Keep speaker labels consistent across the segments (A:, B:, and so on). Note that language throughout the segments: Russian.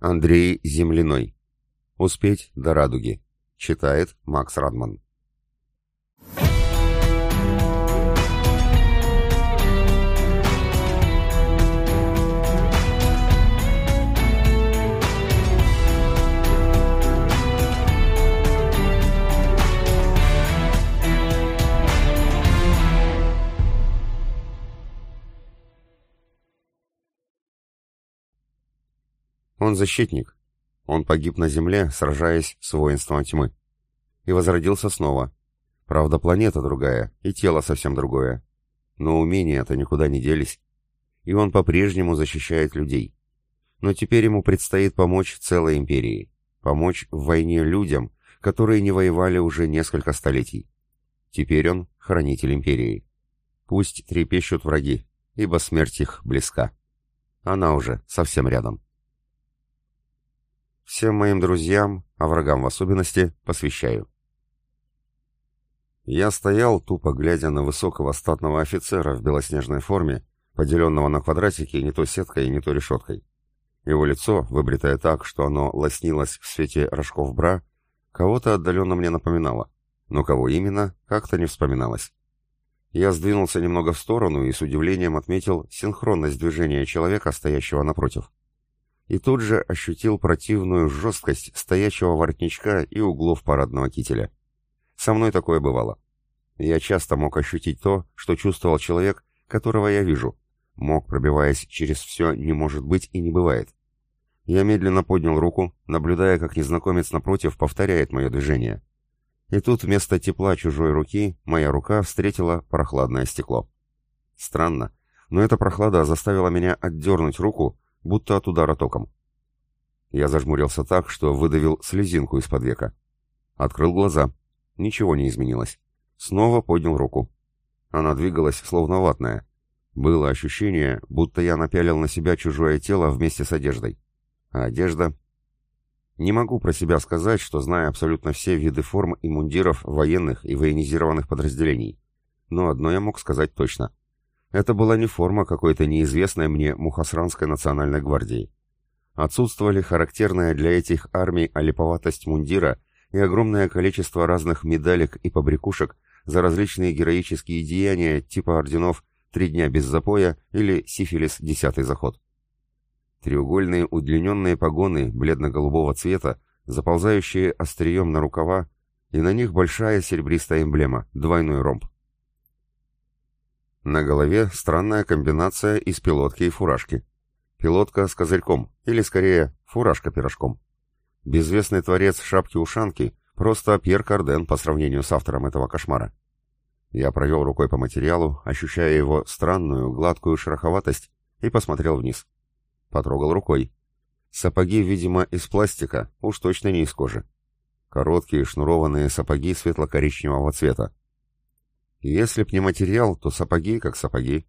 A: Андрей Земляной. Успеть до радуги. Читает Макс Радман. Он защитник. Он погиб на земле, сражаясь с воинством тьмы. И возродился снова. Правда, планета другая, и тело совсем другое. Но умения-то никуда не делись. И он по-прежнему защищает людей. Но теперь ему предстоит помочь целой империи. Помочь в войне людям, которые не воевали уже несколько столетий. Теперь он хранитель империи. Пусть трепещут враги, ибо смерть их близка. Она уже совсем рядом. Всем моим друзьям, а врагам в особенности, посвящаю. Я стоял, тупо глядя на высокого статного офицера в белоснежной форме, поделенного на квадратики не то сеткой, не то решеткой. Его лицо, выбритое так, что оно лоснилось в свете рожков бра, кого-то отдаленно мне напоминало, но кого именно, как-то не вспоминалось. Я сдвинулся немного в сторону и с удивлением отметил синхронность движения человека, стоящего напротив и тут же ощутил противную жесткость стоячего воротничка и углов парадного кителя. Со мной такое бывало. Я часто мог ощутить то, что чувствовал человек, которого я вижу. Мог, пробиваясь через все «не может быть» и «не бывает». Я медленно поднял руку, наблюдая, как незнакомец напротив повторяет мое движение. И тут вместо тепла чужой руки моя рука встретила прохладное стекло. Странно, но эта прохлада заставила меня отдернуть руку, будто от удара током. Я зажмурился так, что выдавил слезинку из-под века. Открыл глаза. Ничего не изменилось. Снова поднял руку. Она двигалась, словно ватная. Было ощущение, будто я напялил на себя чужое тело вместе с одеждой. А одежда... Не могу про себя сказать, что знаю абсолютно все виды форм и мундиров военных и военизированных подразделений. Но одно я мог сказать точно. Это была не форма какой-то неизвестной мне Мухасранской национальной гвардии. Отсутствовали характерная для этих армий олиповатость мундира и огромное количество разных медалек и побрякушек за различные героические деяния типа орденов «Три дня без запоя» или «Сифилис. Десятый заход». Треугольные удлиненные погоны бледно-голубого цвета, заползающие острием на рукава, и на них большая серебристая эмблема, двойной ромб. На голове странная комбинация из пилотки и фуражки. Пилотка с козырьком, или скорее фуражка пирожком. Безвестный творец шапки-ушанки просто Пьер Карден по сравнению с автором этого кошмара. Я провел рукой по материалу, ощущая его странную, гладкую шероховатость, и посмотрел вниз. Потрогал рукой. Сапоги, видимо, из пластика, уж точно не из кожи. Короткие шнурованные сапоги светло-коричневого цвета. Если б не материал, то сапоги как сапоги.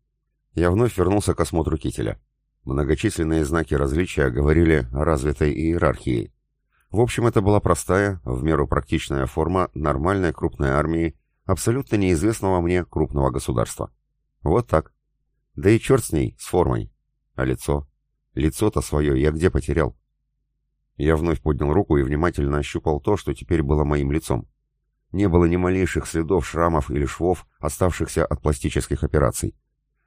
A: Я вновь вернулся к осмотру кителя. Многочисленные знаки различия говорили о развитой иерархии. В общем, это была простая, в меру практичная форма нормальной крупной армии, абсолютно неизвестного мне крупного государства. Вот так. Да и черт с ней, с формой. А лицо? Лицо-то свое я где потерял? Я вновь поднял руку и внимательно ощупал то, что теперь было моим лицом. Не было ни малейших следов шрамов или швов, оставшихся от пластических операций.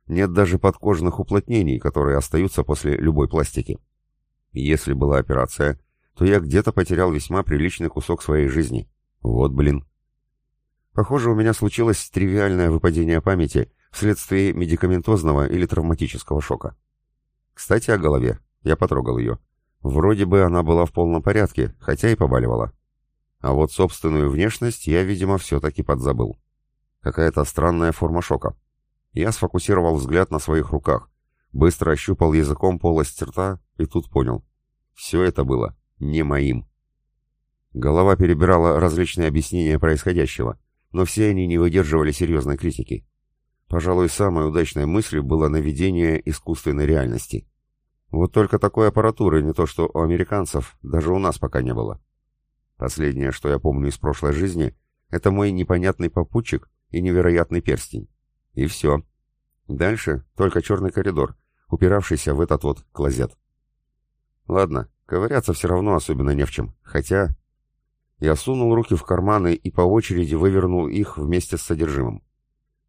A: Нет даже подкожных уплотнений, которые остаются после любой пластики. Если была операция, то я где-то потерял весьма приличный кусок своей жизни. Вот блин. Похоже, у меня случилось тривиальное выпадение памяти вследствие медикаментозного или травматического шока. Кстати, о голове. Я потрогал ее. Вроде бы она была в полном порядке, хотя и побаливала. А вот собственную внешность я, видимо, все-таки подзабыл. Какая-то странная форма шока. Я сфокусировал взгляд на своих руках, быстро ощупал языком полость рта и тут понял. Все это было не моим. Голова перебирала различные объяснения происходящего, но все они не выдерживали серьезной критики. Пожалуй, самой удачной мыслью было наведение искусственной реальности. Вот только такой аппаратуры не то что у американцев, даже у нас пока не было. Последнее, что я помню из прошлой жизни, это мой непонятный попутчик и невероятный перстень. И все. Дальше только черный коридор, упиравшийся в этот вот клозет. Ладно, ковыряться все равно особенно не в чем. Хотя... Я сунул руки в карманы и по очереди вывернул их вместе с содержимым.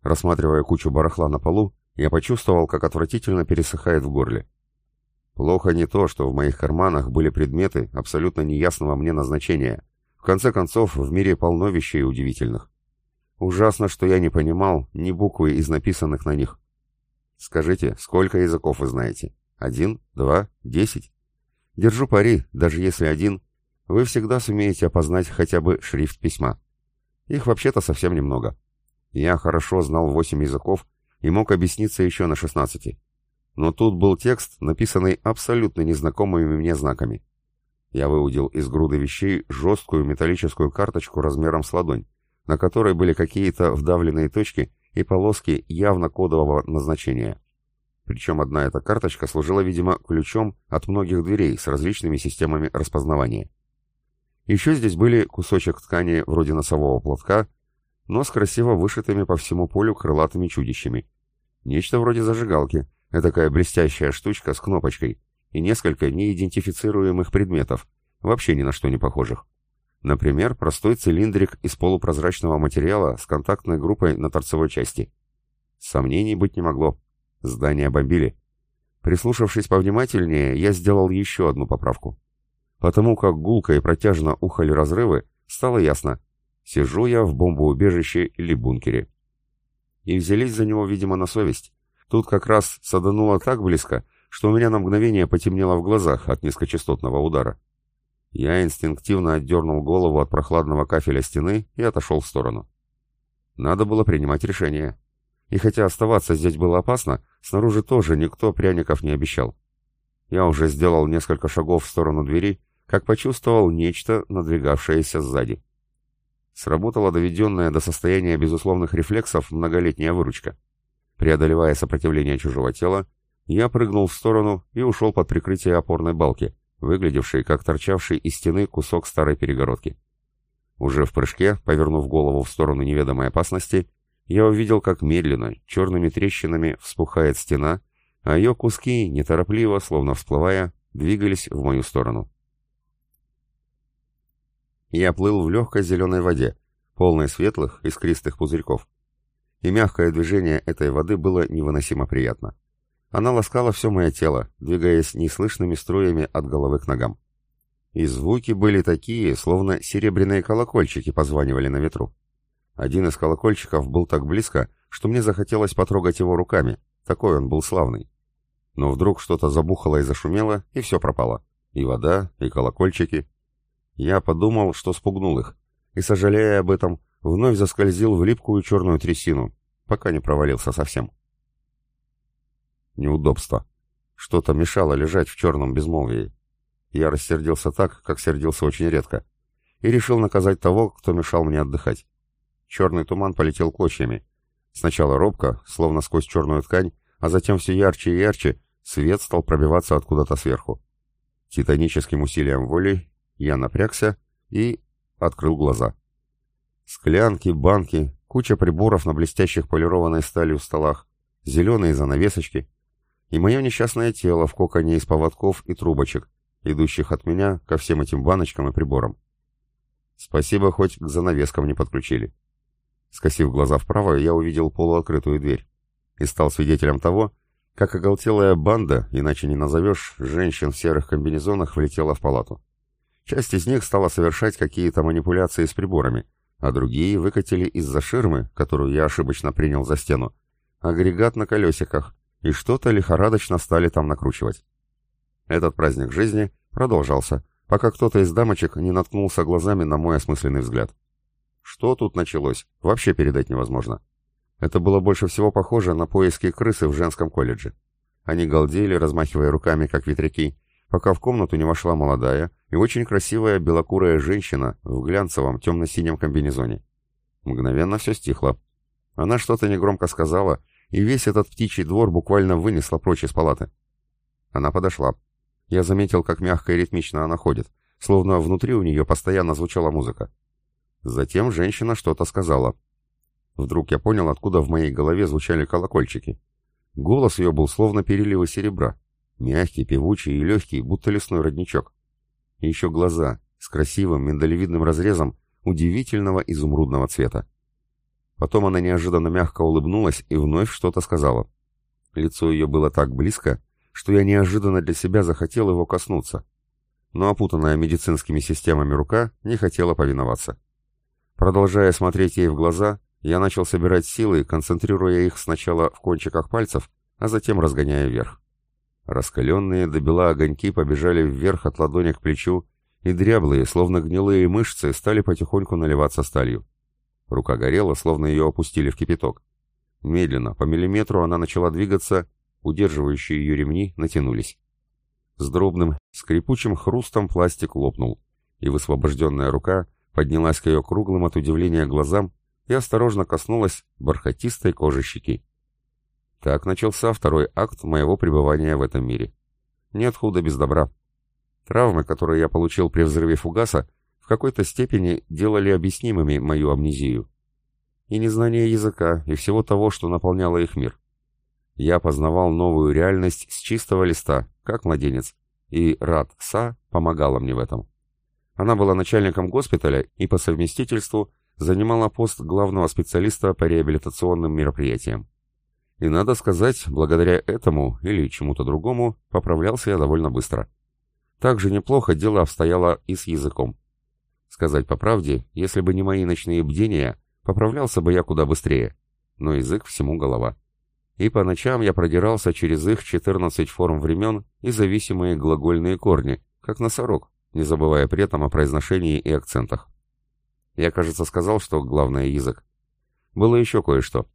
A: Рассматривая кучу барахла на полу, я почувствовал, как отвратительно пересыхает в горле. Плохо не то, что в моих карманах были предметы абсолютно неясного мне назначения. В конце концов, в мире полно вещей удивительных. Ужасно, что я не понимал ни буквы из написанных на них. Скажите, сколько языков вы знаете? Один? Два? Десять? Держу пари, даже если один, вы всегда сумеете опознать хотя бы шрифт письма. Их вообще-то совсем немного. Я хорошо знал восемь языков и мог объясниться еще на шестнадцати. Но тут был текст, написанный абсолютно незнакомыми мне знаками. Я выудил из груды вещей жесткую металлическую карточку размером с ладонь, на которой были какие-то вдавленные точки и полоски явно кодового назначения. Причем одна эта карточка служила, видимо, ключом от многих дверей с различными системами распознавания. Еще здесь были кусочек ткани вроде носового платка, но с красиво вышитыми по всему полю крылатыми чудищами. Нечто вроде зажигалки, такая блестящая штучка с кнопочкой, и несколько неидентифицируемых предметов, вообще ни на что не похожих. Например, простой цилиндрик из полупрозрачного материала с контактной группой на торцевой части. Сомнений быть не могло. Здание бомбили. Прислушавшись повнимательнее, я сделал еще одну поправку. Потому как гулко и протяжно ухали разрывы, стало ясно. Сижу я в бомбоубежище или бункере. И взялись за него, видимо, на совесть. Тут как раз садануло так близко, что у меня на мгновение потемнело в глазах от низкочастотного удара. Я инстинктивно отдернул голову от прохладного кафеля стены и отошел в сторону. Надо было принимать решение. И хотя оставаться здесь было опасно, снаружи тоже никто пряников не обещал. Я уже сделал несколько шагов в сторону двери, как почувствовал нечто, надвигавшееся сзади. Сработала доведенная до состояния безусловных рефлексов многолетняя выручка. Преодолевая сопротивление чужого тела, я прыгнул в сторону и ушел под прикрытие опорной балки, выглядевшей как торчавший из стены кусок старой перегородки. Уже в прыжке, повернув голову в сторону неведомой опасности, я увидел, как медленно, черными трещинами вспухает стена, а ее куски, неторопливо, словно всплывая, двигались в мою сторону. Я плыл в легкой зеленой воде, полной светлых, искристых пузырьков. И мягкое движение этой воды было невыносимо приятно. Она ласкала все мое тело, двигаясь неслышными струями от головы к ногам. И звуки были такие, словно серебряные колокольчики позванивали на ветру. Один из колокольчиков был так близко, что мне захотелось потрогать его руками, такой он был славный. Но вдруг что-то забухало и зашумело, и все пропало. И вода, и колокольчики. Я подумал, что спугнул их, и, сожалея об этом, вновь заскользил в липкую черную трясину, пока не провалился совсем. Неудобство. Что-то мешало лежать в черном безмолвии. Я рассердился так, как сердился очень редко, и решил наказать того, кто мешал мне отдыхать. Черный туман полетел клочьями. Сначала робко, словно сквозь черную ткань, а затем все ярче и ярче свет стал пробиваться откуда-то сверху. Титаническим усилием воли я напрягся и открыл глаза. Склянки, банки, куча приборов на блестящих полированной сталью столах, зеленые занавесочки и мое несчастное тело в коконе из поводков и трубочек, идущих от меня ко всем этим баночкам и приборам. Спасибо, хоть к занавескам не подключили. Скосив глаза вправо, я увидел полуоткрытую дверь и стал свидетелем того, как оголтелая банда, иначе не назовешь, женщин в серых комбинезонах влетела в палату. Часть из них стала совершать какие-то манипуляции с приборами, а другие выкатили из-за ширмы, которую я ошибочно принял за стену, агрегат на колесиках, и что-то лихорадочно стали там накручивать. Этот праздник жизни продолжался, пока кто-то из дамочек не наткнулся глазами на мой осмысленный взгляд. Что тут началось, вообще передать невозможно. Это было больше всего похоже на поиски крысы в женском колледже. Они галдели, размахивая руками, как ветряки, пока в комнату не вошла молодая и очень красивая белокурая женщина в глянцевом темно-синем комбинезоне. Мгновенно все стихло. Она что-то негромко сказала, и весь этот птичий двор буквально вынесла прочь из палаты. Она подошла. Я заметил, как мягко и ритмично она ходит, словно внутри у нее постоянно звучала музыка. Затем женщина что-то сказала. Вдруг я понял, откуда в моей голове звучали колокольчики. Голос ее был словно переливы серебра. Мягкий, певучий и легкий, будто лесной родничок. И еще глаза с красивым миндалевидным разрезом удивительного изумрудного цвета. Потом она неожиданно мягко улыбнулась и вновь что-то сказала. Лицо ее было так близко, что я неожиданно для себя захотел его коснуться. Но опутанная медицинскими системами рука не хотела повиноваться. Продолжая смотреть ей в глаза, я начал собирать силы, концентрируя их сначала в кончиках пальцев, а затем разгоняя вверх. Раскаленные до бела огоньки побежали вверх от ладони к плечу, и дряблые, словно гнилые мышцы, стали потихоньку наливаться сталью. Рука горела, словно ее опустили в кипяток. Медленно, по миллиметру она начала двигаться, удерживающие ее ремни натянулись. С дробным, скрипучим хрустом пластик лопнул, и высвобожденная рука поднялась к ее круглым от удивления глазам и осторожно коснулась бархатистой кожи щеки. Так начался второй акт моего пребывания в этом мире. Нет худа без добра. Травмы, которые я получил при взрыве фугаса, в какой-то степени делали объяснимыми мою амнезию. И незнание языка, и всего того, что наполняло их мир. Я познавал новую реальность с чистого листа, как младенец, и Рад Са помогала мне в этом. Она была начальником госпиталя и по совместительству занимала пост главного специалиста по реабилитационным мероприятиям. И надо сказать, благодаря этому или чему-то другому поправлялся я довольно быстро. Также неплохо дело обстояло и с языком. Сказать по правде, если бы не мои ночные бдения, поправлялся бы я куда быстрее. Но язык всему голова. И по ночам я продирался через их 14 форм времен и зависимые глагольные корни, как носорог, не забывая при этом о произношении и акцентах. Я, кажется, сказал, что главное язык. Было еще кое-что.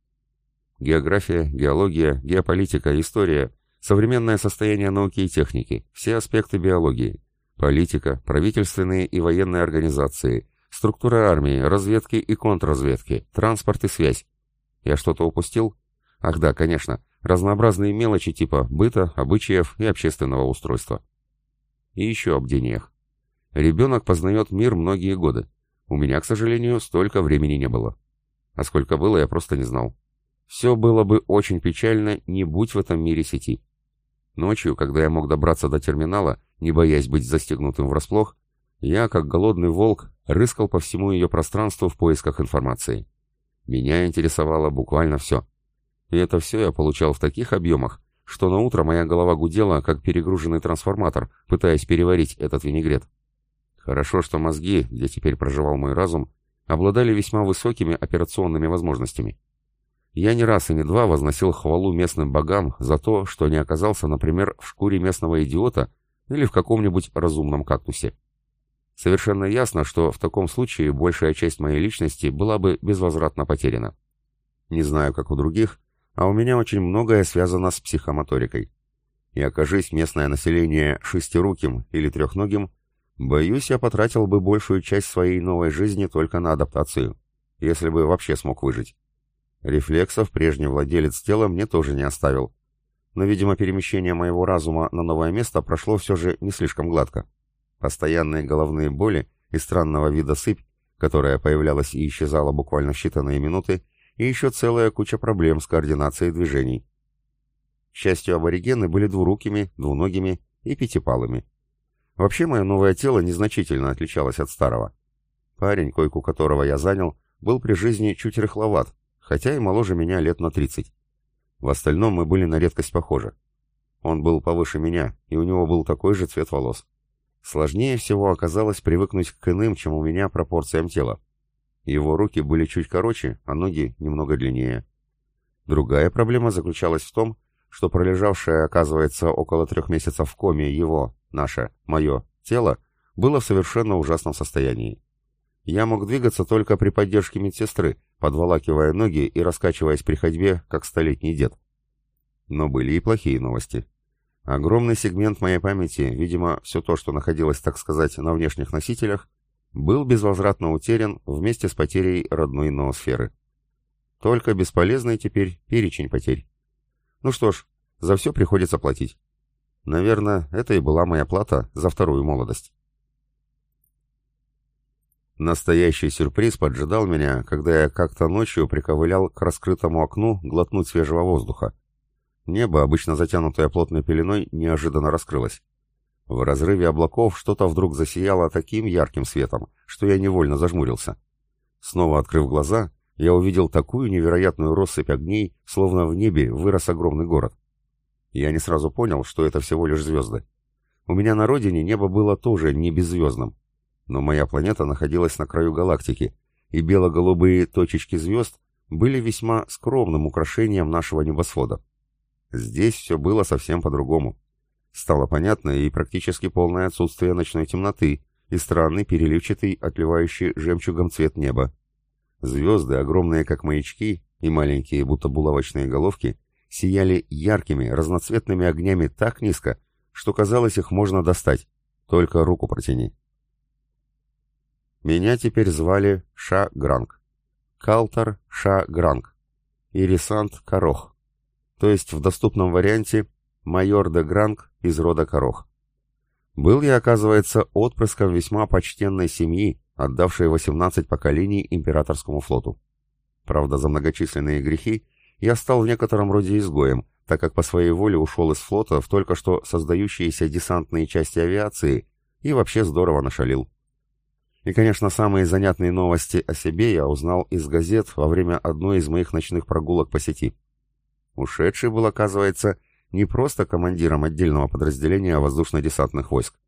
A: География, геология, геополитика, история, современное состояние науки и техники, все аспекты биологии, Политика, правительственные и военные организации, структура армии, разведки и контрразведки, транспорт и связь. Я что-то упустил? Ах да, конечно, разнообразные мелочи типа быта, обычаев и общественного устройства. И еще об бдениях. Ребенок познает мир многие годы. У меня, к сожалению, столько времени не было. А сколько было, я просто не знал. Все было бы очень печально, не будь в этом мире сети. Ночью, когда я мог добраться до терминала, не боясь быть застегнутым врасплох, я, как голодный волк, рыскал по всему ее пространству в поисках информации. Меня интересовало буквально все. И это все я получал в таких объемах, что на утро моя голова гудела, как перегруженный трансформатор, пытаясь переварить этот винегрет. Хорошо, что мозги, где теперь проживал мой разум, обладали весьма высокими операционными возможностями. Я не раз и не два возносил хвалу местным богам за то, что не оказался, например, в шкуре местного идиота или в каком-нибудь разумном кактусе. Совершенно ясно, что в таком случае большая часть моей личности была бы безвозвратно потеряна. Не знаю, как у других, а у меня очень многое связано с психомоторикой. И окажись местное население шестируким или трехногим, боюсь, я потратил бы большую часть своей новой жизни только на адаптацию, если бы вообще смог выжить. Рефлексов прежний владелец тела мне тоже не оставил. Но, видимо, перемещение моего разума на новое место прошло все же не слишком гладко. Постоянные головные боли и странного вида сыпь, которая появлялась и исчезала буквально в считанные минуты, и еще целая куча проблем с координацией движений. К счастью, аборигены были двурукими, двуногими и пятипалыми. Вообще, мое новое тело незначительно отличалось от старого. Парень, койку которого я занял, был при жизни чуть рыхловат, хотя и моложе меня лет на 30. В остальном мы были на редкость похожи. Он был повыше меня, и у него был такой же цвет волос. Сложнее всего оказалось привыкнуть к иным, чем у меня, пропорциям тела. Его руки были чуть короче, а ноги немного длиннее. Другая проблема заключалась в том, что пролежавшее, оказывается, около трех месяцев в коме его, наше, мое, тело, было в совершенно ужасном состоянии. Я мог двигаться только при поддержке медсестры, подволакивая ноги и раскачиваясь при ходьбе, как столетний дед. Но были и плохие новости. Огромный сегмент моей памяти, видимо, все то, что находилось, так сказать, на внешних носителях, был безвозвратно утерян вместе с потерей родной ноосферы. Только бесполезный теперь перечень потерь. Ну что ж, за все приходится платить. Наверное, это и была моя плата за вторую молодость. Настоящий сюрприз поджидал меня, когда я как-то ночью приковылял к раскрытому окну глотнуть свежего воздуха. Небо, обычно затянутое плотной пеленой, неожиданно раскрылось. В разрыве облаков что-то вдруг засияло таким ярким светом, что я невольно зажмурился. Снова открыв глаза, я увидел такую невероятную россыпь огней, словно в небе вырос огромный город. Я не сразу понял, что это всего лишь звезды. У меня на родине небо было тоже не беззвездным, но моя планета находилась на краю галактики, и бело-голубые точечки звезд были весьма скромным украшением нашего небосвода. Здесь все было совсем по-другому. Стало понятно и практически полное отсутствие ночной темноты, и странный переливчатый, отливающий жемчугом цвет неба. Звезды, огромные как маячки, и маленькие, будто булавочные головки, сияли яркими, разноцветными огнями так низко, что казалось, их можно достать. Только руку протяни. Меня теперь звали Ша Гранг. Калтар Ша Гранг. Ирисант Корох. То есть в доступном варианте майор де Гранг из рода Корох. Был я, оказывается, отпрыском весьма почтенной семьи, отдавшей 18 поколений императорскому флоту. Правда, за многочисленные грехи я стал в некотором роде изгоем, так как по своей воле ушел из флота в только что создающиеся десантные части авиации и вообще здорово нашалил. И, конечно, самые занятные новости о себе я узнал из газет во время одной из моих ночных прогулок по сети. Ушедший был, оказывается, не просто командиром отдельного подразделения воздушно-десантных войск.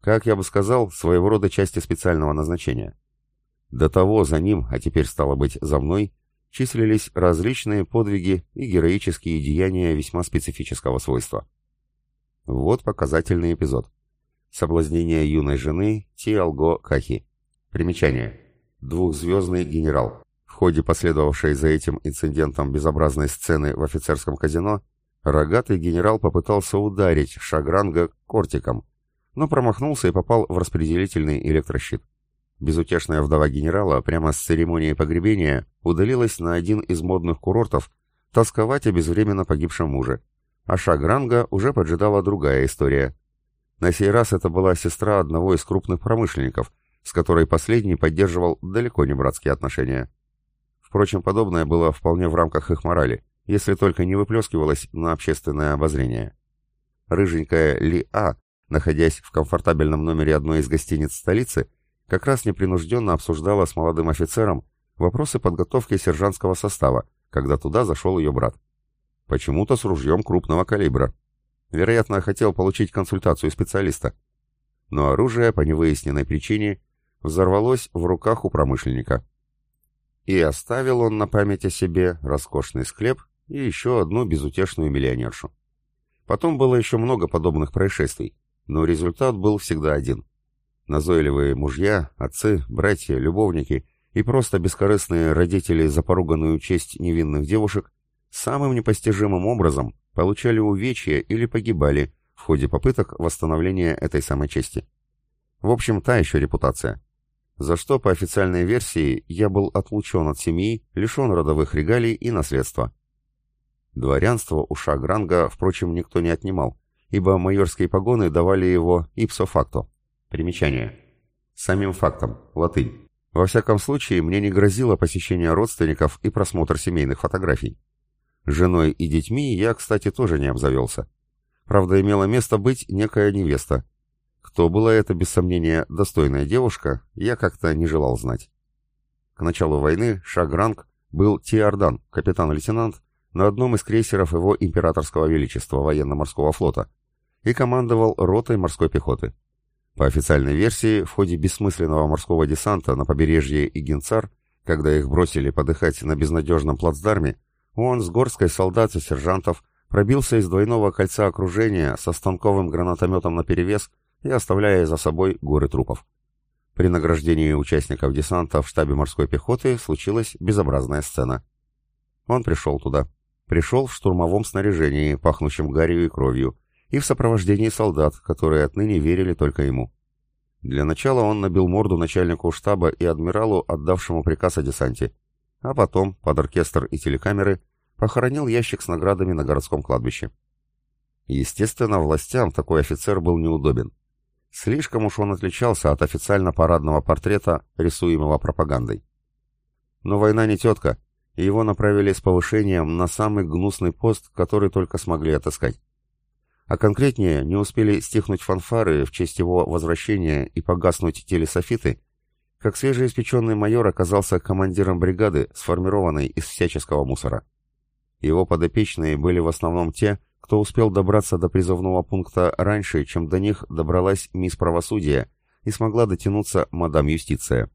A: Как я бы сказал, своего рода части специального назначения. До того за ним, а теперь стало быть за мной, числились различные подвиги и героические деяния весьма специфического свойства. Вот показательный эпизод. Соблазнение юной жены Тиалго Кахи. Примечание. Двухзвездный генерал. В ходе последовавшей за этим инцидентом безобразной сцены в офицерском казино, рогатый генерал попытался ударить Шагранга кортиком, но промахнулся и попал в распределительный электрощит. Безутешная вдова генерала прямо с церемонии погребения удалилась на один из модных курортов тосковать о безвременно погибшем муже. А Шагранга уже поджидала другая история. На сей раз это была сестра одного из крупных промышленников, с которой последний поддерживал далеко не братские отношения. Впрочем, подобное было вполне в рамках их морали, если только не выплескивалось на общественное обозрение. Рыженькая Ли А, находясь в комфортабельном номере одной из гостиниц столицы, как раз непринужденно обсуждала с молодым офицером вопросы подготовки сержантского состава, когда туда зашел ее брат. Почему-то с ружьем крупного калибра. Вероятно, хотел получить консультацию специалиста. Но оружие, по невыясненной причине, взорвалось в руках у промышленника. И оставил он на память о себе роскошный склеп и еще одну безутешную миллионершу. Потом было еще много подобных происшествий, но результат был всегда один. Назойливые мужья, отцы, братья, любовники и просто бескорыстные родители за поруганную честь невинных девушек самым непостижимым образом получали увечья или погибали в ходе попыток восстановления этой самой чести. В общем, та еще репутация. За что, по официальной версии, я был отлучен от семьи, лишен родовых регалий и наследства. Дворянство у Шагранга, впрочем, никто не отнимал, ибо майорские погоны давали его ipso facto. Примечание. Самим фактом. Латынь. Во всяком случае, мне не грозило посещение родственников и просмотр семейных фотографий. Женой и детьми я, кстати, тоже не обзавелся. Правда, имела место быть некая невеста. Кто была эта, без сомнения, достойная девушка, я как-то не желал знать. К началу войны Шагранг был Тиордан, капитан-лейтенант, на одном из крейсеров его императорского величества военно-морского флота и командовал ротой морской пехоты. По официальной версии, в ходе бессмысленного морского десанта на побережье Игенцар, когда их бросили подыхать на безнадежном плацдарме, он с горской солдат и сержантов пробился из двойного кольца окружения со станковым гранатометом наперевес и оставляя за собой горы трупов. При награждении участников десанта в штабе морской пехоты случилась безобразная сцена. Он пришел туда. Пришел в штурмовом снаряжении, пахнущем гарью и кровью, и в сопровождении солдат, которые отныне верили только ему. Для начала он набил морду начальнику штаба и адмиралу, отдавшему приказ о десанте, а потом, под оркестр и телекамеры, похоронил ящик с наградами на городском кладбище. Естественно, властям такой офицер был неудобен. Слишком уж он отличался от официально-парадного портрета, рисуемого пропагандой. Но война не тетка, и его направили с повышением на самый гнусный пост, который только смогли отыскать. А конкретнее, не успели стихнуть фанфары в честь его возвращения и погаснуть телесофиты, как свежеиспеченный майор оказался командиром бригады, сформированной из всяческого мусора. Его подопечные были в основном те, кто успел добраться до призывного пункта раньше, чем до них добралась мисс правосудия и смогла дотянуться мадам юстиция.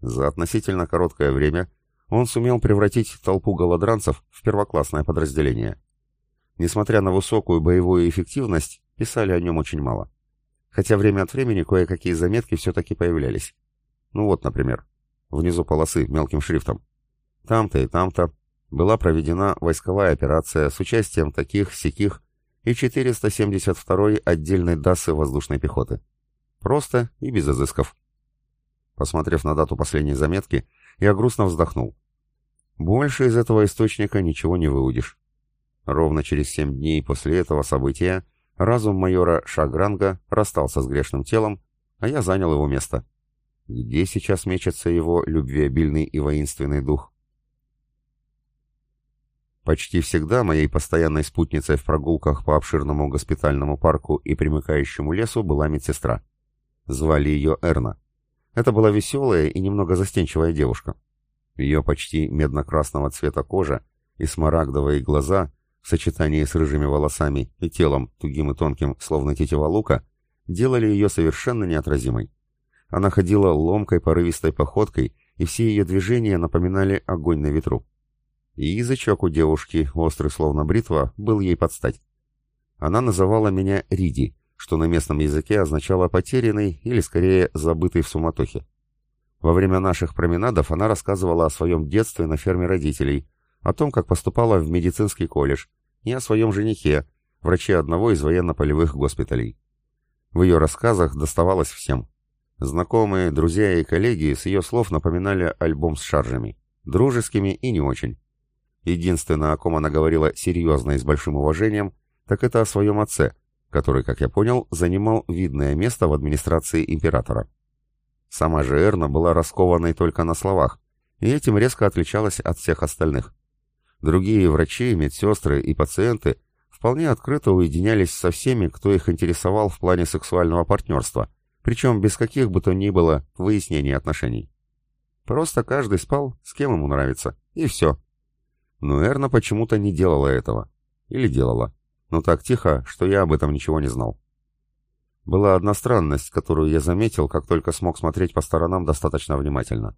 A: За относительно короткое время он сумел превратить толпу голодранцев в первоклассное подразделение. Несмотря на высокую боевую эффективность, писали о нем очень мало. Хотя время от времени кое-какие заметки все-таки появлялись. Ну вот, например, внизу полосы мелким шрифтом. Там-то и там-то была проведена войсковая операция с участием таких, сяких и 472-й отдельной ДАСы воздушной пехоты. Просто и без изысков. Посмотрев на дату последней заметки, я грустно вздохнул. Больше из этого источника ничего не выудишь. Ровно через семь дней после этого события разум майора Шагранга расстался с грешным телом, а я занял его место. Где сейчас мечется его любвеобильный и воинственный дух? Почти всегда моей постоянной спутницей в прогулках по обширному госпитальному парку и примыкающему лесу была медсестра. Звали ее Эрна. Это была веселая и немного застенчивая девушка. Ее почти медно-красного цвета кожа и смарагдовые глаза в сочетании с рыжими волосами и телом, тугим и тонким, словно тетива лука, делали ее совершенно неотразимой. Она ходила ломкой порывистой походкой, и все ее движения напоминали огонь на ветру. И язычок у девушки, острый словно бритва, был ей под стать. Она называла меня Риди, что на местном языке означало «потерянный» или, скорее, «забытый в суматохе». Во время наших променадов она рассказывала о своем детстве на ферме родителей, о том, как поступала в медицинский колледж, и о своем женихе, враче одного из военно-полевых госпиталей. В ее рассказах доставалось всем. Знакомые, друзья и коллеги с ее слов напоминали альбом с шаржами, дружескими и не очень. Единственное, о ком она говорила серьезно и с большим уважением, так это о своем отце, который, как я понял, занимал видное место в администрации императора. Сама же Эрна была раскованной только на словах, и этим резко отличалась от всех остальных. Другие врачи, медсестры и пациенты вполне открыто уединялись со всеми, кто их интересовал в плане сексуального партнерства, причем без каких бы то ни было выяснений отношений. Просто каждый спал, с кем ему нравится, и все. Но Эрна почему-то не делала этого. Или делала но так тихо, что я об этом ничего не знал. Была одна странность, которую я заметил, как только смог смотреть по сторонам достаточно внимательно.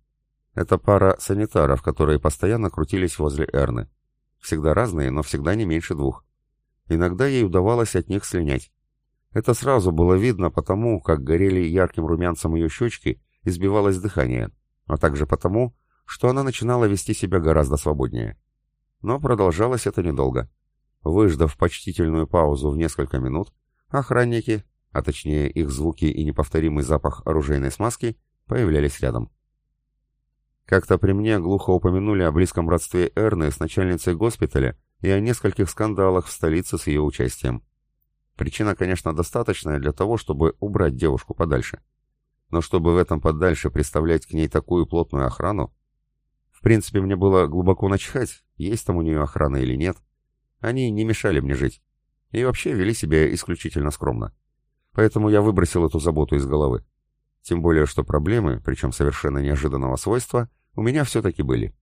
A: Это пара санитаров, которые постоянно крутились возле Эрны. Всегда разные, но всегда не меньше двух. Иногда ей удавалось от них слинять. Это сразу было видно потому, как горели ярким румянцем ее щечки и сбивалось дыхание, а также потому, что она начинала вести себя гораздо свободнее. Но продолжалось это недолго. Выждав почтительную паузу в несколько минут, охранники, а точнее их звуки и неповторимый запах оружейной смазки, появлялись рядом. Как-то при мне глухо упомянули о близком родстве Эрны с начальницей госпиталя и о нескольких скандалах в столице с ее участием. Причина, конечно, достаточная для того, чтобы убрать девушку подальше. Но чтобы в этом подальше представлять к ней такую плотную охрану... В принципе, мне было глубоко начхать, есть там у нее охрана или нет. Они не мешали мне жить. И вообще вели себя исключительно скромно. Поэтому я выбросил эту заботу из головы. Тем более, что проблемы, причем совершенно неожиданного свойства, у меня все-таки были.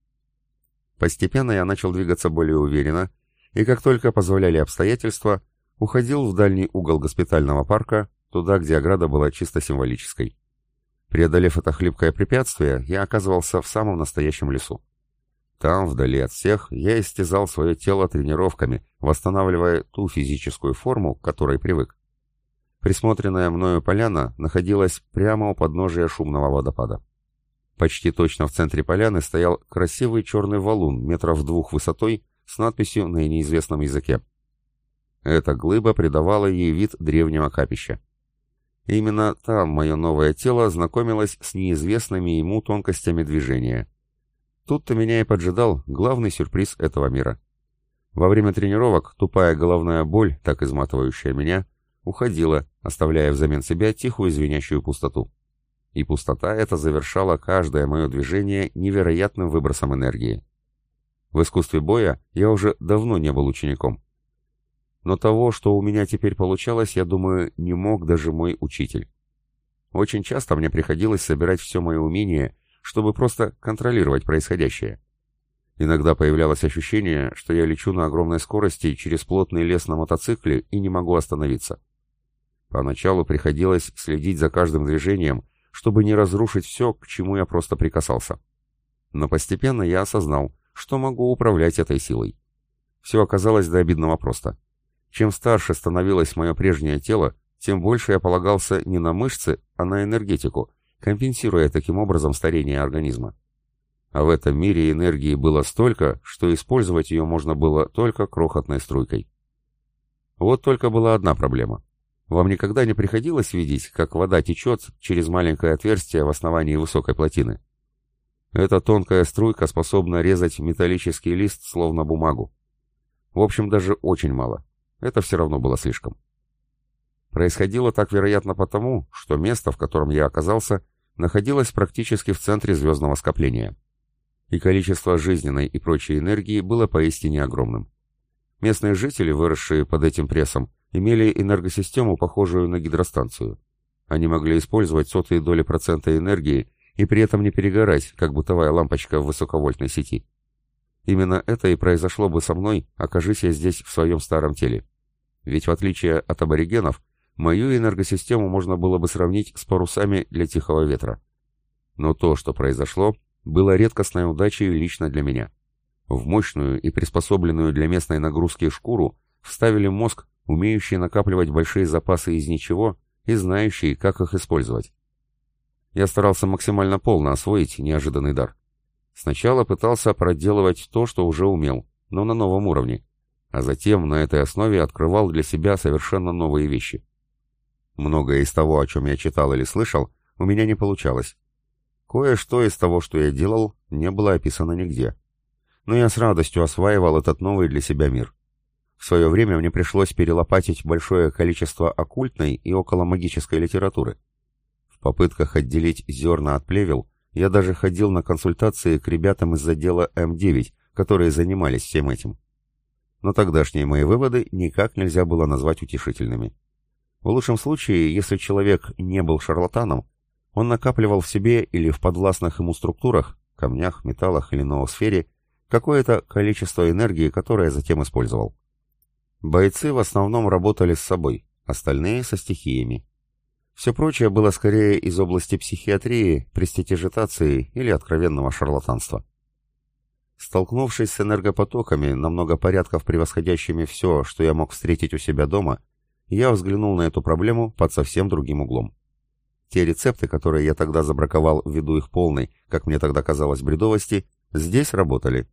A: Постепенно я начал двигаться более уверенно, и как только позволяли обстоятельства, уходил в дальний угол госпитального парка, туда, где ограда была чисто символической. Преодолев это хлипкое препятствие, я оказывался в самом настоящем лесу. Там, вдали от всех, я истязал свое тело тренировками, восстанавливая ту физическую форму, к которой привык. Присмотренная мною поляна находилась прямо у подножия шумного водопада. Почти точно в центре поляны стоял красивый черный валун метров двух высотой с надписью на неизвестном языке. Эта глыба придавала ей вид древнего капища. Именно там мое новое тело знакомилось с неизвестными ему тонкостями движения — Тут-то меня и поджидал главный сюрприз этого мира. Во время тренировок тупая головная боль, так изматывающая меня, уходила, оставляя взамен себя тихую звенящую пустоту. И пустота эта завершала каждое мое движение невероятным выбросом энергии. В искусстве боя я уже давно не был учеником. Но того, что у меня теперь получалось, я думаю, не мог даже мой учитель. Очень часто мне приходилось собирать все мое умение, чтобы просто контролировать происходящее. Иногда появлялось ощущение, что я лечу на огромной скорости через плотный лес на мотоцикле и не могу остановиться. Поначалу приходилось следить за каждым движением, чтобы не разрушить все, к чему я просто прикасался. Но постепенно я осознал, что могу управлять этой силой. Все оказалось до обидного просто. Чем старше становилось мое прежнее тело, тем больше я полагался не на мышцы, а на энергетику, компенсируя таким образом старение организма. А в этом мире энергии было столько, что использовать ее можно было только крохотной струйкой. Вот только была одна проблема. Вам никогда не приходилось видеть, как вода течет через маленькое отверстие в основании высокой плотины? Эта тонкая струйка способна резать металлический лист словно бумагу. В общем, даже очень мало. Это все равно было слишком. Происходило так, вероятно, потому, что место, в котором я оказался, находилось практически в центре звездного скопления. И количество жизненной и прочей энергии было поистине огромным. Местные жители, выросшие под этим прессом, имели энергосистему, похожую на гидростанцию. Они могли использовать сотые доли процента энергии и при этом не перегорать, как бытовая лампочка в высоковольтной сети. Именно это и произошло бы со мной, окажись я здесь в своем старом теле. Ведь в отличие от аборигенов, мою энергосистему можно было бы сравнить с парусами для тихого ветра. Но то, что произошло, было редкостной удачей лично для меня. В мощную и приспособленную для местной нагрузки шкуру вставили мозг, умеющий накапливать большие запасы из ничего и знающий, как их использовать. Я старался максимально полно освоить неожиданный дар. Сначала пытался проделывать то, что уже умел, но на новом уровне, а затем на этой основе открывал для себя совершенно новые вещи. Многое из того, о чем я читал или слышал, у меня не получалось. Кое-что из того, что я делал, не было описано нигде. Но я с радостью осваивал этот новый для себя мир. В свое время мне пришлось перелопатить большое количество оккультной и околомагической литературы. В попытках отделить зерна от плевел я даже ходил на консультации к ребятам из отдела М9, которые занимались всем этим. Но тогдашние мои выводы никак нельзя было назвать утешительными. В лучшем случае, если человек не был шарлатаном, он накапливал в себе или в подвластных ему структурах, камнях, металлах или ноосфере, какое-то количество энергии, которое затем использовал. Бойцы в основном работали с собой, остальные со стихиями. Все прочее было скорее из области психиатрии, преститижитации или откровенного шарлатанства. Столкнувшись с энергопотоками, на много порядков превосходящими все, что я мог встретить у себя дома, я взглянул на эту проблему под совсем другим углом. Те рецепты, которые я тогда забраковал ввиду их полной, как мне тогда казалось, бредовости, здесь работали.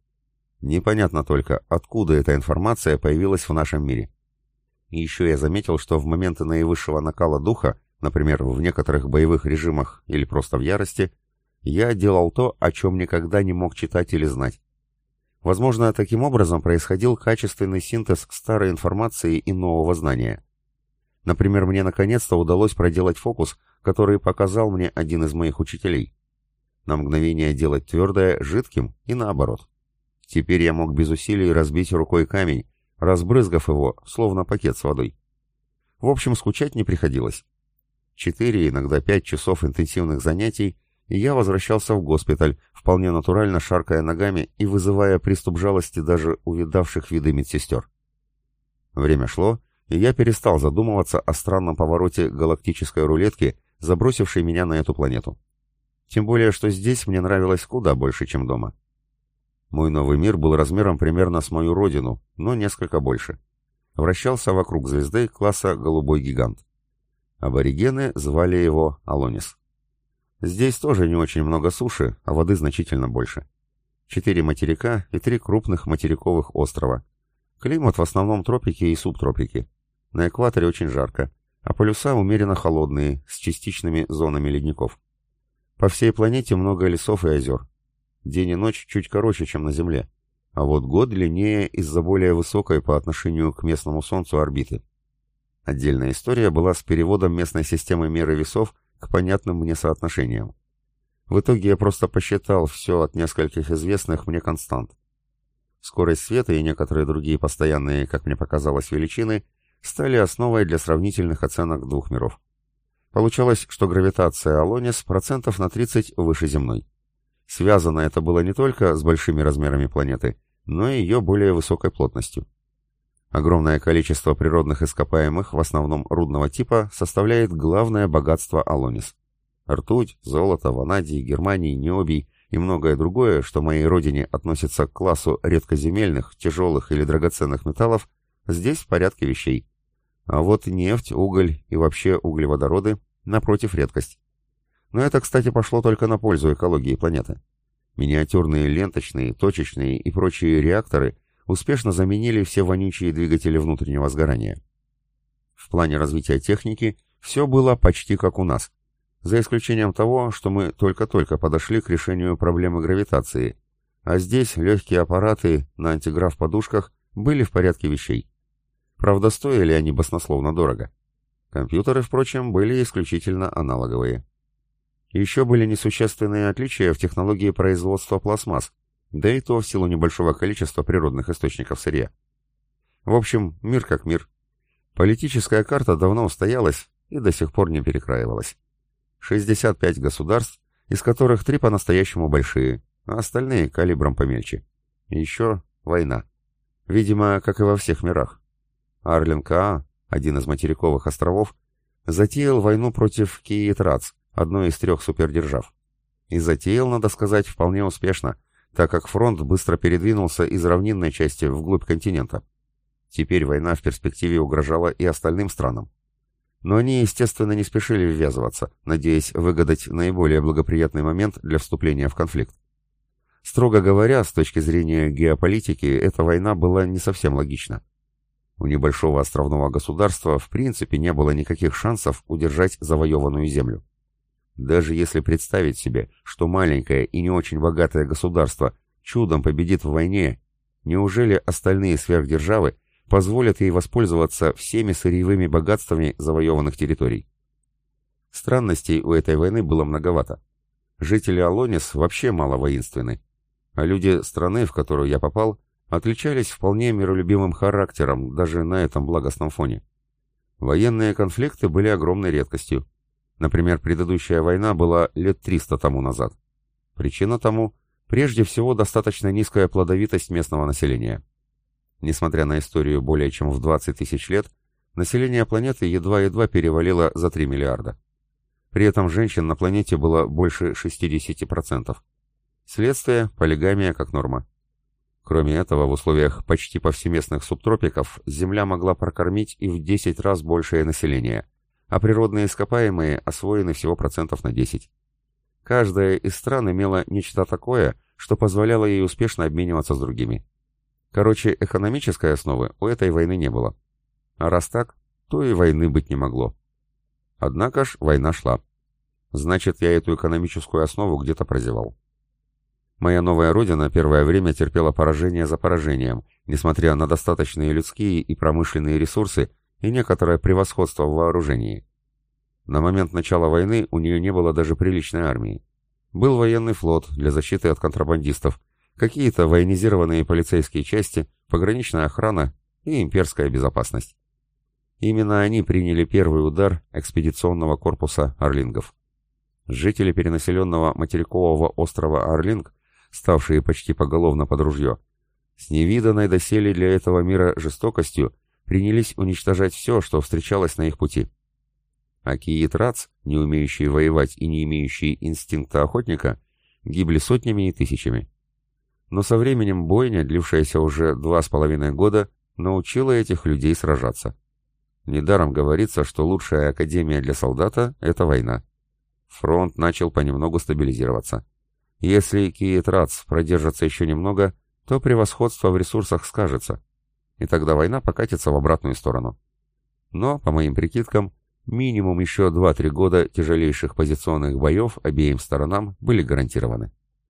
A: Непонятно только, откуда эта информация появилась в нашем мире. И еще я заметил, что в моменты наивысшего накала духа Например, в некоторых боевых режимах или просто в ярости, я делал то, о чем никогда не мог читать или знать. Возможно, таким образом происходил качественный синтез старой информации и нового знания. Например, мне наконец-то удалось проделать фокус, который показал мне один из моих учителей. На мгновение делать твердое жидким и наоборот. Теперь я мог без усилий разбить рукой камень, разбрызгав его, словно пакет с водой. В общем, скучать не приходилось. Четыре, иногда пять часов интенсивных занятий, и я возвращался в госпиталь, вполне натурально шаркая ногами и вызывая приступ жалости даже увидавших виды медсестер. Время шло, и я перестал задумываться о странном повороте галактической рулетки, забросившей меня на эту планету. Тем более, что здесь мне нравилось куда больше, чем дома. Мой новый мир был размером примерно с мою родину, но несколько больше. Вращался вокруг звезды класса «Голубой гигант». Аборигены звали его Алонис. Здесь тоже не очень много суши, а воды значительно больше. Четыре материка и три крупных материковых острова. Климат в основном тропики и субтропики. На экваторе очень жарко, а полюса умеренно холодные, с частичными зонами ледников. По всей планете много лесов и озер. День и ночь чуть короче, чем на Земле, а вот год длиннее из-за более высокой по отношению к местному Солнцу орбиты. Отдельная история была с переводом местной системы меры весов к понятным мне соотношениям. В итоге я просто посчитал все от нескольких известных мне констант. Скорость света и некоторые другие постоянные, как мне показалось, величины стали основой для сравнительных оценок двух миров. Получалось, что гравитация Алонис процентов на 30 выше земной. Связано это было не только с большими размерами планеты, но и ее более высокой плотностью. Огромное количество природных ископаемых, в основном рудного типа, составляет главное богатство Алонис. Ртуть, золото, ванадий, германий, необий и многое другое, что моей родине относится к классу редкоземельных, тяжелых или драгоценных металлов, здесь в порядке вещей. А вот нефть, уголь и вообще углеводороды, напротив, редкость. Но это, кстати, пошло только на пользу экологии планеты. Миниатюрные ленточные, точечные и прочие реакторы успешно заменили все вонючие двигатели внутреннего сгорания. В плане развития техники все было почти как у нас, за исключением того, что мы только-только подошли к решению проблемы гравитации, а здесь легкие аппараты на антиграф-подушках были в порядке вещей. Правда, стоили они баснословно дорого. Компьютеры, впрочем, были исключительно аналоговые. Еще были несущественные отличия в технологии производства пластмасс, да и то в силу небольшого количества природных источников сырья. В общем, мир как мир. Политическая карта давно устоялась и до сих пор не перекраивалась. 65 государств, из которых три по-настоящему большие, а остальные калибром помельче. И еще война. Видимо, как и во всех мирах. Арлен-Каа, один из материковых островов, затеял войну против Киитрац, одной из трех супердержав. И затеял, надо сказать, вполне успешно – так как фронт быстро передвинулся из равнинной части вглубь континента. Теперь война в перспективе угрожала и остальным странам. Но они, естественно, не спешили ввязываться, надеясь выгадать наиболее благоприятный момент для вступления в конфликт. Строго говоря, с точки зрения геополитики, эта война была не совсем логична. У небольшого островного государства в принципе не было никаких шансов удержать завоеванную землю. Даже если представить себе, что маленькое и не очень богатое государство чудом победит в войне, неужели остальные сверхдержавы позволят ей воспользоваться всеми сырьевыми богатствами завоеванных территорий? Странностей у этой войны было многовато. Жители Алонис вообще мало воинственны, а люди страны, в которую я попал, отличались вполне миролюбивым характером даже на этом благостном фоне. Военные конфликты были огромной редкостью. Например, предыдущая война была лет 300 тому назад. Причина тому – прежде всего достаточно низкая плодовитость местного населения. Несмотря на историю более чем в 20 тысяч лет, население планеты едва-едва перевалило за 3 миллиарда. При этом женщин на планете было больше 60%. Следствие – полигамия как норма. Кроме этого, в условиях почти повсеместных субтропиков Земля могла прокормить и в 10 раз большее население, а природные ископаемые освоены всего процентов на 10. Каждая из стран имела нечто такое, что позволяло ей успешно обмениваться с другими. Короче, экономической основы у этой войны не было. А раз так, то и войны быть не могло. Однако ж война шла. Значит, я эту экономическую основу где-то прозевал. Моя новая родина первое время терпела поражение за поражением, несмотря на достаточные людские и промышленные ресурсы, и некоторое превосходство в вооружении. На момент начала войны у нее не было даже приличной армии. Был военный флот для защиты от контрабандистов, какие-то военизированные полицейские части, пограничная охрана и имперская безопасность. Именно они приняли первый удар экспедиционного корпуса орлингов. Жители перенаселенного материкового острова Орлинг, ставшие почти поголовно под ружье, с невиданной доселе для этого мира жестокостью принялись уничтожать все, что встречалось на их пути. А киитрац, не умеющие воевать и не имеющие инстинкта охотника, гибли сотнями и тысячами. Но со временем бойня, длившаяся уже два с половиной года, научила этих людей сражаться. Недаром говорится, что лучшая академия для солдата — это война. Фронт начал понемногу стабилизироваться. Если Киетрац продержится еще немного, то превосходство в ресурсах скажется и тогда война покатится в обратную сторону. Но, по моим прикидкам, минимум еще 2-3 года тяжелейших позиционных боев обеим сторонам были гарантированы.